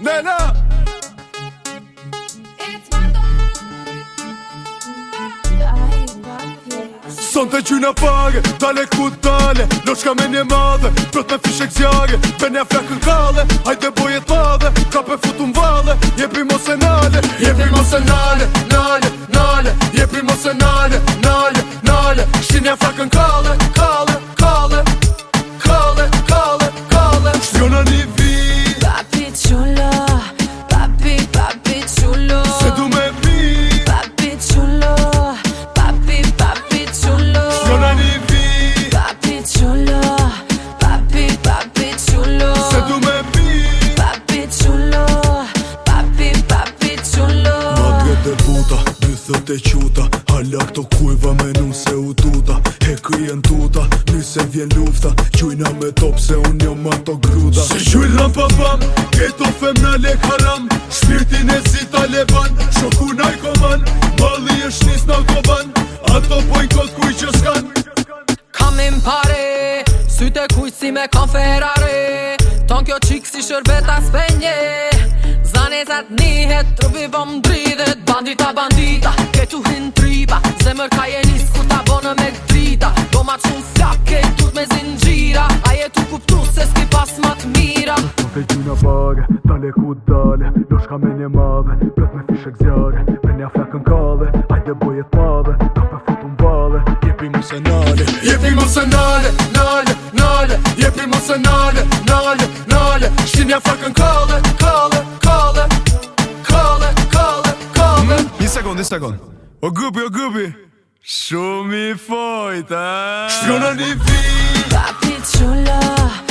Nena Son të gjyna pare, tale ku tale Lo qka me një madhe, prët me fish e kësjare Për një frakë në kalle, hajde bojet madhe Ka për futu në valle, je për mos e nale Je për mos e nale, nale, nale Je për mos e nale, nale, nale Shti një frakë në kalle, kalle, kalle Kalle, kalle, kalle Shtjona një vjetë dhe buta Dy e quta Hala këto kujva me nuse u tuta He kryen tuta Nyse vjen lufta Gjujna me top se unë jo ma gruda Se gjujnë lam pa këto Keto fem në lek haram Shpirtin e si ta levan Shoku në i koman Mali e shnis në koban Ato pojnë kod kuj që skan Kamim pare Syte kuj si me kam Ferrari Ton kjo qik si shërbet as rat nihet trupi bom dridet bandita bandita ke tu hin tripa se ka je nis ku ta bona me drita do ma cun sakke tut me zinjira a je tu kuptu se ski pas mat mira ke tu na bag dale ku dale do shka me ne madhe plot me fishek zjarre me ne flakën kave Ajde boje pave ka pa futun bave jepi mu se nale jepi mu se nale nale nale jepi mu se nale nale nale shtim ja flakën kave sekund, një sekund. O gupi, o gupi. Shumë i fojtë, a? fi. Papit